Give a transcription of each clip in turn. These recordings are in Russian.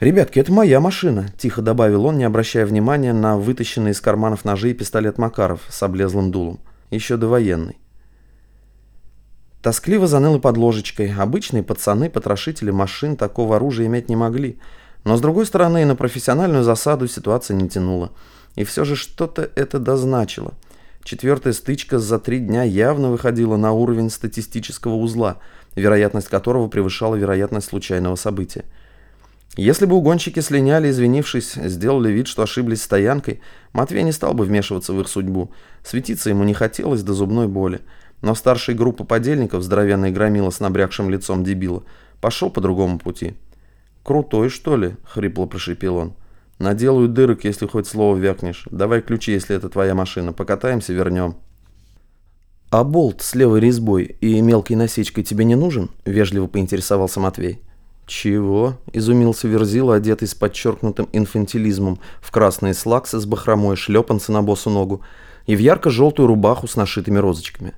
«Ребятки, это моя машина», – тихо добавил он, не обращая внимания на вытащенные из карманов ножи и пистолет Макаров с облезлым дулом. Еще довоенный. Тоскливо заныл и под ложечкой. Обычные пацаны, потрошители машин такого оружия иметь не могли. Но с другой стороны, и на профессиональную засаду ситуация не тянула. И все же что-то это дозначило. Четвертая стычка за три дня явно выходила на уровень статистического узла, вероятность которого превышала вероятность случайного события. Если бы угонщики слиняли, извинившись, сделали вид, что ошиблись стоянкой, Матвей не стал бы вмешиваться в их судьбу. Светиться ему не хотелось до зубной боли. Но старший группа подельников, здоровенный громила с набрякшим лицом дебила, пошел по другому пути. «Крутой, что ли?» — хрипло прошипел он. «Наделаю дырок, если хоть слово вякнешь. Давай ключи, если это твоя машина. Покатаемся, вернем». «А болт с левой резьбой и мелкой насечкой тебе не нужен?» — вежливо поинтересовался Матвей. «Чего?» – изумился Верзила, одетый с подчеркнутым инфантилизмом, в красные слаксы с бахромой, шлепанцы на босу ногу и в ярко-желтую рубаху с нашитыми розочками.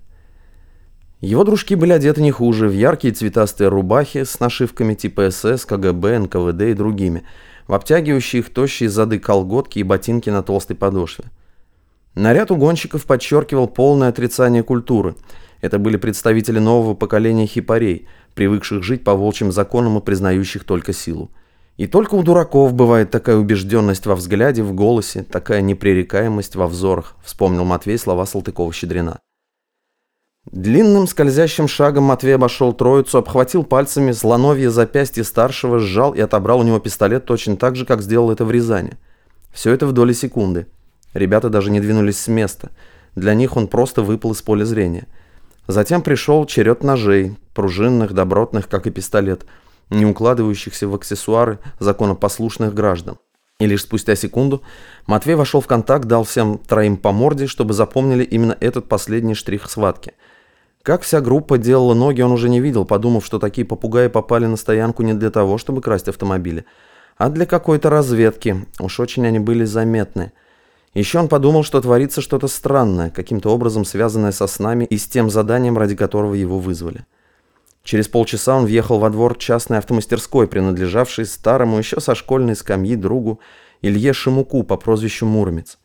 Его дружки были одеты не хуже, в яркие цветастые рубахи с нашивками типа СС, КГБ, НКВД и другими, в обтягивающие их тощие зады колготки и ботинки на толстой подошве. Наряд угонщиков подчеркивал полное отрицание культуры. Это были представители нового поколения хипарей – привыкших жить по волчьим законам и признающих только силу. И только у дураков бывает такая убежденность во взгляде, в голосе, такая непререкаемость во взорах, вспомнил Матвей слова Салтыкова-Щедрина. Длинным скользящим шагом Матвей обошел троицу, обхватил пальцами слоновье запястье старшего, сжал и отобрал у него пистолет точно так же, как сделал это в Рязани. Все это в доли секунды. Ребята даже не двинулись с места. Для них он просто выпал из поля зрения – Затем пришел черед ножей, пружинных, добротных, как и пистолет, не укладывающихся в аксессуары законопослушных граждан. И лишь спустя секунду Матвей вошел в контакт, дал всем троим по морде, чтобы запомнили именно этот последний штрих схватки. Как вся группа делала ноги, он уже не видел, подумав, что такие попугаи попали на стоянку не для того, чтобы красть автомобили, а для какой-то разведки. Уж очень они были заметны. Еще он подумал, что творится что-то странное, каким-то образом связанное со снами и с тем заданием, ради которого его вызвали. Через полчаса он въехал во двор частной автомастерской, принадлежавшей старому еще со школьной скамьи другу Илье Шимуку по прозвищу Муромец.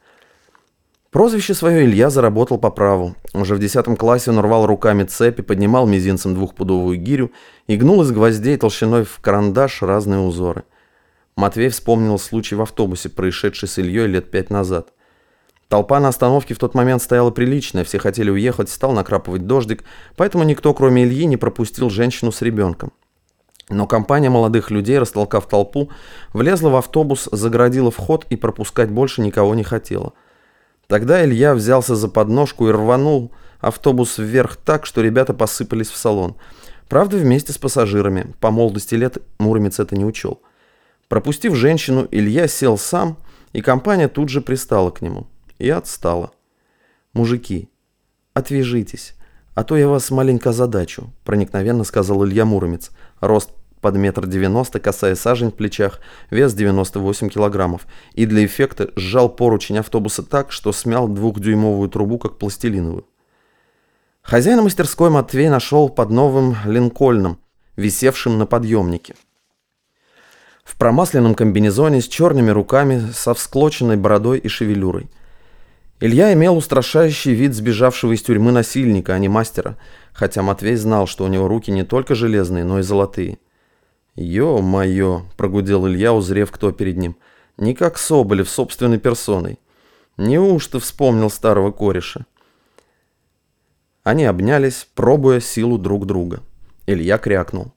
Прозвище свое Илья заработал по праву. Уже в десятом классе он рвал руками цепи, поднимал мизинцем двухпудовую гирю и гнул из гвоздей толщиной в карандаш разные узоры. Матвей вспомнил случай в автобусе, происшедший с Ильей лет пять назад. Толпа на остановке в тот момент стояла приличная, все хотели уехать, стал накрапывать дождик, поэтому никто, кроме Ильи, не пропустил женщину с ребенком. Но компания молодых людей, растолкав толпу, влезла в автобус, загородила вход и пропускать больше никого не хотела. Тогда Илья взялся за подножку и рванул автобус вверх так, что ребята посыпались в салон. Правда, вместе с пассажирами. По молодости лет Муромец это не учел. Пропустив женщину, Илья сел сам, и компания тут же пристала к нему и отстала. «Мужики, отвяжитесь, а то я вас маленько задачу», проникновенно сказал Илья Муромец. Рост под метр девяносто, касая сажень в плечах, вес 98 килограммов, и для эффекта сжал поручень автобуса так, что смял двухдюймовую трубу, как пластилиновую. Хозяина мастерской Матвей нашел под новым линкольном, висевшим на подъемнике. В промасленном комбинезоне с черными руками, со всклоченной бородой и шевелюрой – Илья имел устрашающий вид сбежавшего из тюрьмы насильника, а не мастера, хотя Матвей знал, что у него руки не только железные, но и золотые. «Ё-моё!» – прогудел Илья, узрев, кто перед ним. «Не как Соболев собственной персоной. Неужто вспомнил старого кореша?» Они обнялись, пробуя силу друг друга. Илья крякнул.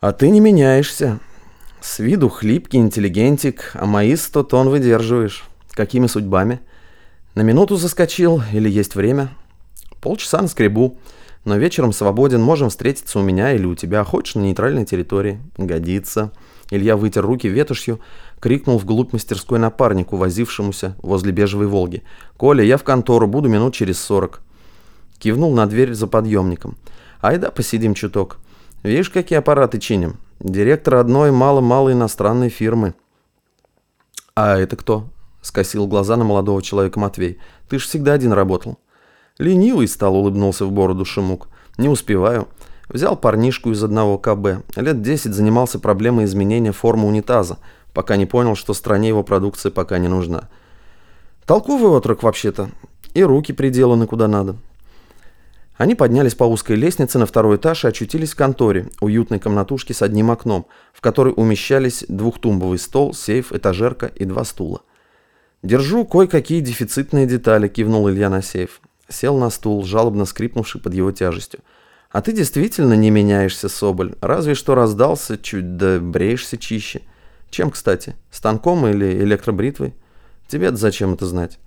«А ты не меняешься. С виду хлипкий интеллигентик, а мои сто тонн выдерживаешь. Какими судьбами?» На минуту заскочил или есть время? Полчаса на скребу. Но вечером свободен, можем встретиться у меня или у тебя. Хочешь на нейтральной территории? Годится. Илья вытер руки ветошью, крикнул вглубь мастерской напарнику, возившемуся возле бежевой «Волги». «Коля, я в контору, буду минут через сорок». Кивнул на дверь за подъемником. «Айда, посидим чуток. Видишь, какие аппараты чиним? Директор одной мало-мало иностранной фирмы». «А это кто?» Скосил глаза на молодого человека Матвей. «Ты ж всегда один работал». «Ленивый стал», — улыбнулся в бороду Шимук. «Не успеваю. Взял парнишку из одного КБ. Лет 10 занимался проблемой изменения формы унитаза, пока не понял, что стране его продукция пока не нужна. Толковый отрок вообще-то. И руки приделаны куда надо. Они поднялись по узкой лестнице на второй этаж и очутились в конторе, уютной комнатушке с одним окном, в которой умещались двухтумбовый стол, сейф, этажерка и два стула. «Держу кое-какие дефицитные детали», – кивнул Илья на сейф. Сел на стул, жалобно скрипнувший под его тяжестью. «А ты действительно не меняешься, Соболь. Разве что раздался чуть, да бреешься чище. Чем, кстати? Станком или электробритвой? Тебе-то зачем это знать?»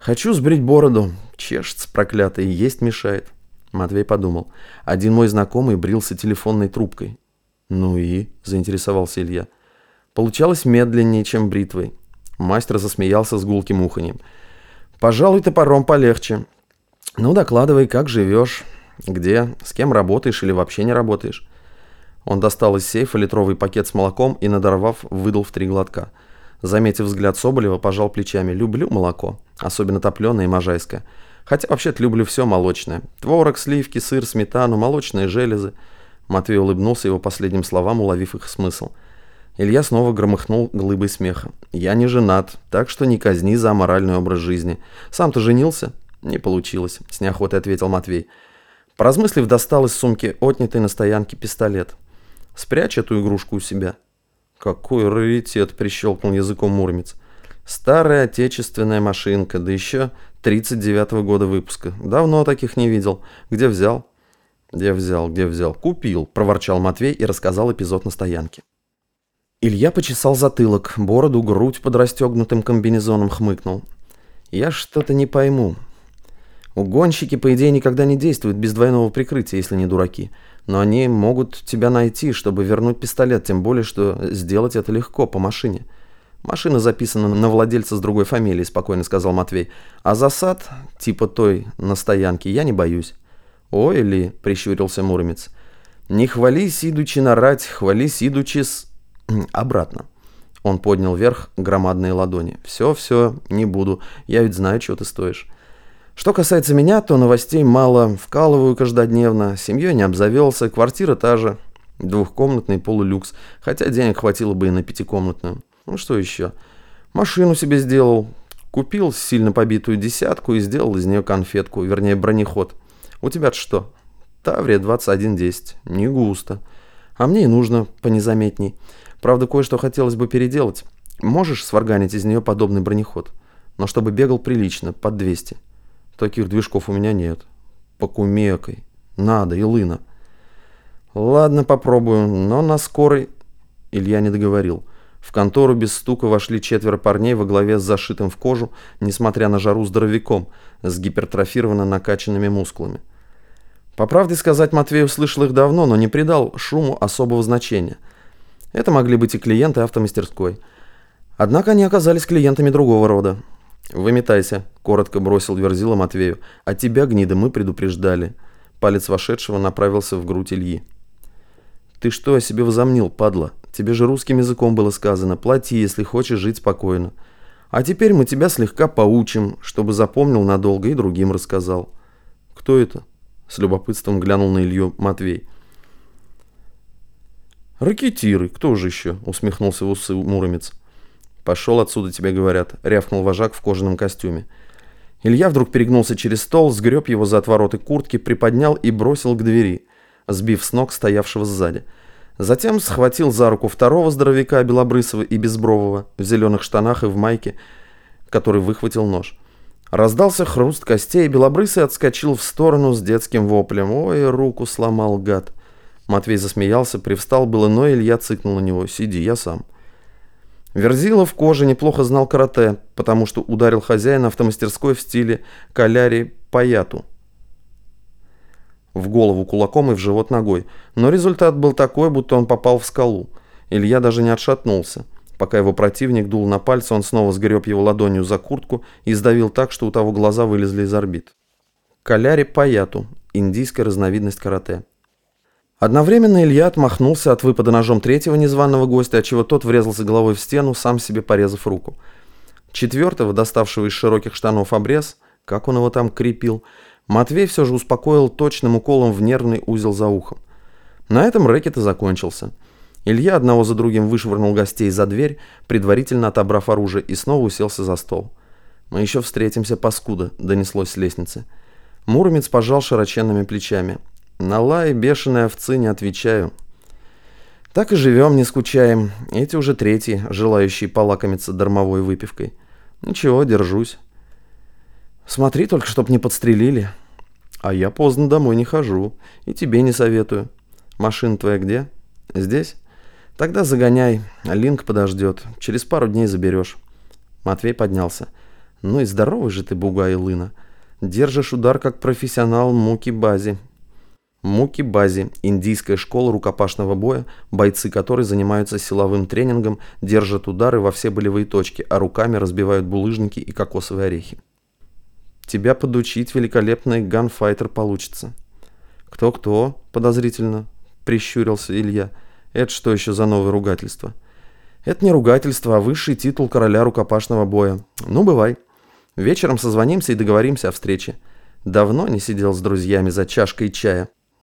«Хочу сбрить бороду. Чешется проклятый, есть мешает». Матвей подумал. Один мой знакомый брился телефонной трубкой. «Ну и?» – заинтересовался Илья. Получалось медленнее, чем бритвой. Мастер засмеялся с гулким уханьем. «Пожалуй, топором полегче. Ну, докладывай, как живешь, где, с кем работаешь или вообще не работаешь». Он достал из сейфа литровый пакет с молоком и, надорвав, выдал в три глотка. Заметив взгляд Соболева, пожал плечами. «Люблю молоко, особенно топленое и можайское. Хотя вообще-то люблю все молочное. Творог, сливки, сыр, сметану, молочные железы. Матвей улыбнулся его последним словам, уловив их смысл. Илья снова громыхнул глыбой смеха. «Я не женат, так что не казни за аморальный образ жизни. Сам ты женился?» «Не получилось», — с неохотой ответил Матвей. Поразмыслив, достал из сумки отнятый на стоянке пистолет. «Спрячь эту игрушку у себя». «Какой раритет!» — прищелкнул языком Муромец. «Старая отечественная машинка, да еще 39-го года выпуска. Давно таких не видел. Где взял? Где взял, где взял? Купил, проворчал Матвей и рассказал эпизод на стоянке. Илья почесал затылок, бороду, грудь под расстегнутым комбинезоном хмыкнул. Я что-то не пойму. Угонщики, по идее, никогда не действуют без двойного прикрытия, если не дураки. Но они могут тебя найти, чтобы вернуть пистолет, тем более, что сделать это легко, по машине. «Машина записана на владельца с другой фамилией», – спокойно сказал Матвей. «А засад, типа той на стоянке, я не боюсь». «Ой ли», – прищурился Муромец. «Не хвались, идучи нарать, хвались, идучи с...» «Обратно». Он поднял вверх громадные ладони. «Все, все, не буду. Я ведь знаю, чего ты стоишь». Что касается меня, то новостей мало. Вкалываю каждодневно. Семьей не обзавелся. Квартира та же. Двухкомнатный полулюкс. Хотя денег хватило бы и на пятикомнатную. Ну что еще? Машину себе сделал. Купил сильно побитую десятку и сделал из нее конфетку, вернее бронеход. У тебя что? Таврия 2110. Не густо. А мне и нужно понезаметней. Правда, кое-что хотелось бы переделать. Можешь сварганить из нее подобный бронеход? Но чтобы бегал прилично, под 200. Таких движков у меня нет. Покумекай. Надо, Илына. Ладно, попробую, но на скорой... Илья не договорил. В контору без стука вошли четверо парней во главе с зашитым в кожу, несмотря на жару здоровяком, с гипертрофированно накачанными мускулами. По правде сказать, Матвей услышал их давно, но не придал шуму особого значения. Это могли быть и клиенты автомастерской. Однако они оказались клиентами другого рода. «Выметайся», — коротко бросил Верзила Матвею. «А тебя, гнида, мы предупреждали». Палец вошедшего направился в грудь Ильи. «Ты что о себе возомнил, падла?» Тебе же русским языком было сказано, плати, если хочешь жить спокойно. А теперь мы тебя слегка поучим, чтобы запомнил надолго и другим рассказал. Кто это? С любопытством глянул на Илью Матвей. «Ракетиры, кто же еще?» — усмехнулся в усы Муромец. «Пошел отсюда, тебе говорят», — рявкнул вожак в кожаном костюме. Илья вдруг перегнулся через стол, сгреб его за отвороты куртки, приподнял и бросил к двери, сбив с ног стоявшего сзади. Затем схватил за руку второго здоровяка Белобрысова и Безбрового в зеленых штанах и в майке, который выхватил нож. Раздался хруст костей, Белобрысый отскочил в сторону с детским воплем. «Ой, руку сломал, гад!» Матвей засмеялся, привстал было, но Илья цыкнул на него. «Сиди, я сам». Верзила в коже неплохо знал карате, потому что ударил хозяина автомастерской в стиле каляри паяту в голову кулаком и в живот ногой. Но результат был такой, будто он попал в скалу. Илья даже не отшатнулся. Пока его противник дул на пальцы, он снова сгреб его ладонью за куртку и сдавил так, что у того глаза вылезли из орбит. Каляри Паяту. Индийская разновидность карате. Одновременно Илья отмахнулся от выпада ножом третьего незваного гостя, отчего тот врезался головой в стену, сам себе порезав руку. Четвертого, доставшего из широких штанов обрез, как он его там крепил, Матвей все же успокоил точным уколом в нервный узел за ухом. На этом рэкет и закончился. Илья одного за другим вышвырнул гостей за дверь, предварительно отобрав оружие, и снова уселся за стол. «Мы еще встретимся, паскуда», — донеслось с лестницы. Муромец пожал широченными плечами. «На лай бешеной овцы не отвечаю». «Так и живем, не скучаем. Эти уже третьи, желающие полакомиться дармовой выпивкой. Ничего, держусь». «Смотри только, чтоб не подстрелили». «А я поздно домой не хожу. И тебе не советую. Машина твоя где?» «Здесь?» «Тогда загоняй. Линк подождет. Через пару дней заберешь». Матвей поднялся. «Ну и здоровый же ты, бугай Лына. Держишь удар как профессионал Муки Бази. Муки Бази – индийская школа рукопашного боя, бойцы которой занимаются силовым тренингом, держат удары во все болевые точки, а руками разбивают булыжники и кокосовые орехи. Тебя подучить великолепный ганфайтер получится. Кто-кто? Подозрительно прищурился Илья. Это что еще за новое ругательство? Это не ругательство, а высший титул короля рукопашного боя. Ну, бывай. Вечером созвонимся и договоримся о встрече. Давно не сидел с друзьями за чашкой чая.